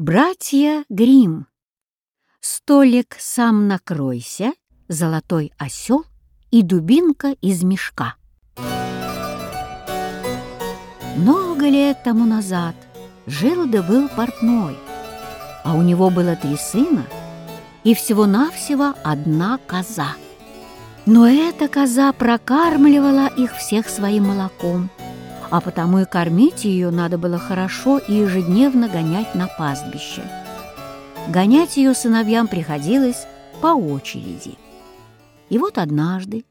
Братья Грим. Столик сам накройся, золотой осел и дубинка из мешка. Много лет тому назад жил да был портной, а у него было три сына и всего-навсего одна коза. Но эта коза прокармливала их всех своим молоком, а потому и кормить ее надо было хорошо и ежедневно гонять на пастбище. Гонять ее сыновьям приходилось по очереди. И вот однажды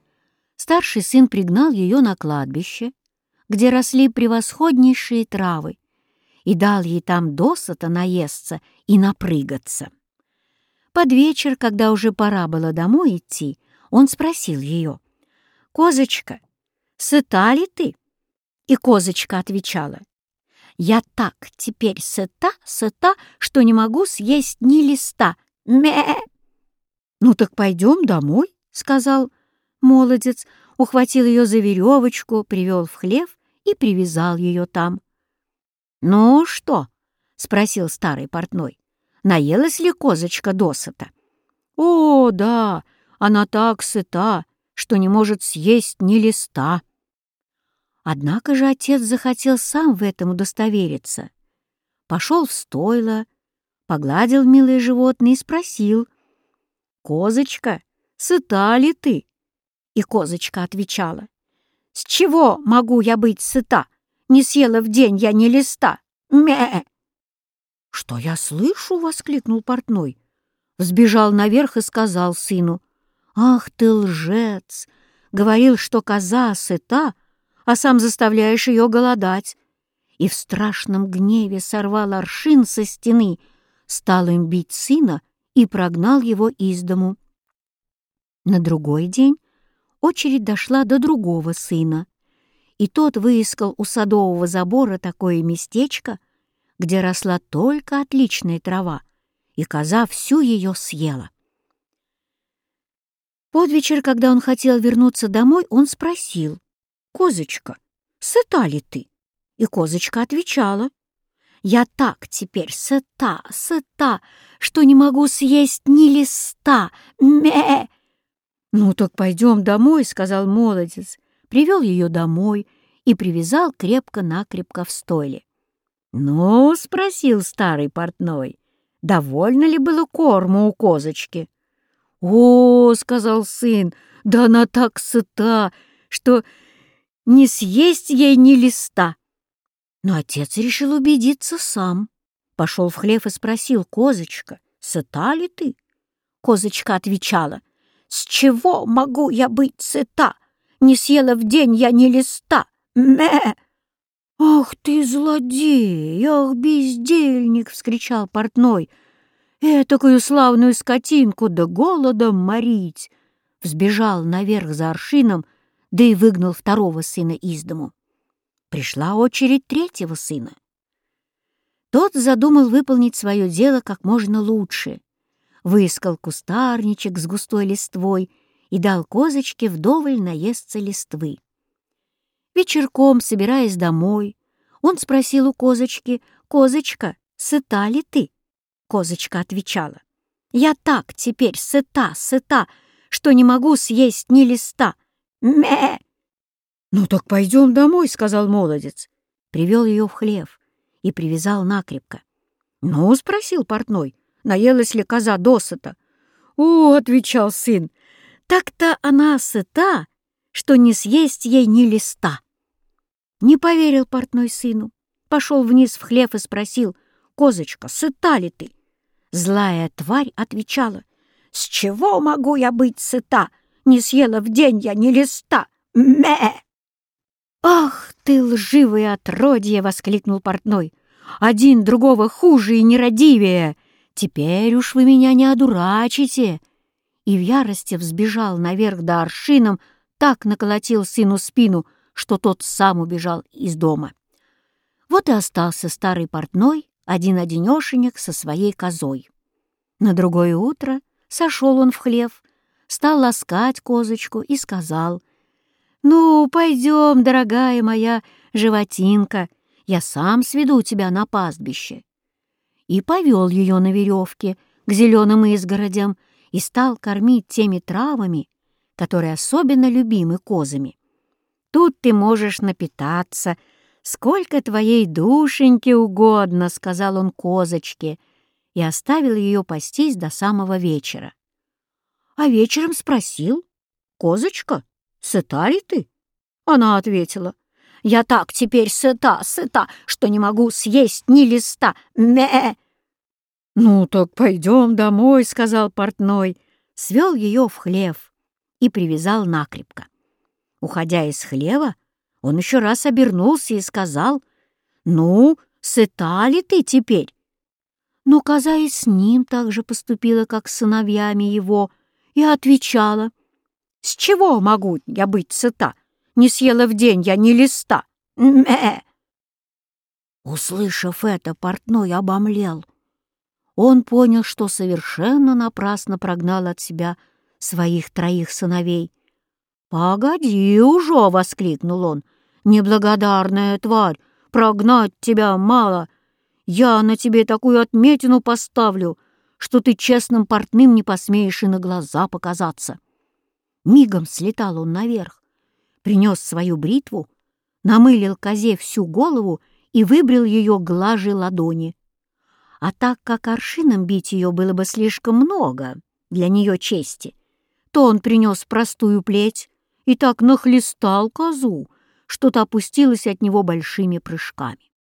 старший сын пригнал ее на кладбище, где росли превосходнейшие травы, и дал ей там досыта наесться и напрыгаться. Под вечер, когда уже пора было домой идти, он спросил ее, «Козочка, сыта ли ты?» И козочка отвечала, «Я так теперь сыта, сыта, что не могу съесть ни листа. Ме!» «Ну так пойдем домой», — сказал молодец, ухватил ее за веревочку, привел в хлев и привязал ее там. «Ну что?» — спросил старый портной. «Наелась ли козочка досыта?» «О, да, она так сыта, что не может съесть ни листа». Однако же отец захотел сам в этом удостовериться. Пошел в стойло, погладил милое животное и спросил, «Козочка, сыта ли ты?» И козочка отвечала, «С чего могу я быть сыта? Не съела в день я ни листа. Ме!» «Что я слышу?» — воскликнул портной. Взбежал наверх и сказал сыну, «Ах ты лжец! Говорил, что коза сыта, а сам заставляешь ее голодать. И в страшном гневе сорвал аршин со стены, стал им бить сына и прогнал его из дому. На другой день очередь дошла до другого сына, и тот выискал у садового забора такое местечко, где росла только отличная трава, и коза всю ее съела. Под вечер, когда он хотел вернуться домой, он спросил, «Козочка, сыта ли ты?» И козочка отвечала, «Я так теперь сыта, сыта, что не могу съесть ни листа, ме!» «Ну так пойдем домой», — сказал молодец, привел ее домой и привязал крепко-накрепко в стойле. «Ну?» — спросил старый портной, «довольно ли было корму у козочки?» «О!» — сказал сын, «да она так сыта, что не съесть ей ни листа. Но отец решил убедиться сам. Пошел в хлев и спросил, «Козочка, сыта ли ты?» Козочка отвечала, «С чего могу я быть сыта? Не съела в день я ни листа. Ме!» «Ах ты, злодей! Ах, бездельник!» — вскричал портной. «Этакую славную скотинку да голодом морить!» Взбежал наверх за аршином, да и выгнал второго сына из дому. Пришла очередь третьего сына. Тот задумал выполнить свое дело как можно лучше. Выискал кустарничек с густой листвой и дал козочке вдоволь наесться листвы. Вечерком, собираясь домой, он спросил у козочки, «Козочка, сыта ли ты?» Козочка отвечала, «Я так теперь сыта, сыта, что не могу съесть ни листа». Ме! «Ну так пойдем домой», — сказал молодец. Привел ее в хлев и привязал накрепко. «Ну?» — спросил портной. «Наелась ли коза досыта?» «О!» — отвечал сын. «Так-то она сыта, что не съесть ей ни листа». Не поверил портной сыну. Пошел вниз в хлев и спросил, «Козочка, сыта ли ты?» Злая тварь отвечала, «С чего могу я быть сыта? Не съела в день я ни листа. Ме!» «Ах ты, лживое отродье!» — воскликнул портной. «Один другого хуже и нерадивее! Теперь уж вы меня не одурачите!» И в ярости взбежал наверх до аршином, так наколотил сыну спину, что тот сам убежал из дома. Вот и остался старый портной, один-одинешенек со своей козой. На другое утро сошел он в хлев, стал ласкать козочку и сказал, «Ну, пойдем, дорогая моя животинка, я сам сведу тебя на пастбище». и повел ее на веревке к зеленым изгородям и стал кормить теми травами, которые особенно любимы козами. Тут ты можешь напитаться, сколько твоей душеньке угодно, — сказал он козочке, и оставил ее пастись до самого вечера. А вечером спросил, «Козочка, сыта ли ты?» Она ответила, «Я так теперь сыта, сыта, что не могу съесть ни листа. Мэ!» «Ну так пойдем домой», — сказал портной, свел ее в хлев и привязал накрепко. Уходя из хлева, он еще раз обернулся и сказал, «Ну, сыта ли ты теперь?» Но коза и с ним так же поступила, как с сыновьями его, и отвечала, «С чего могу я быть сыта? Не съела в день я ни листа! Мэ!» Услышав это, портной обомлел. Он понял, что совершенно напрасно прогнал от себя своих троих сыновей. «Погоди уже!» — воскликнул он. «Неблагодарная тварь! Прогнать тебя мало! Я на тебе такую отметину поставлю, что ты честным портным не посмеешь и на глаза показаться!» Мигом слетал он наверх, принес свою бритву, намылил козе всю голову и выбрил ее глажей ладони. А так как аршином бить ее было бы слишком много для нее чести, то он принес простую плеть, и так нахлестал козу, что та опустилась от него большими прыжками.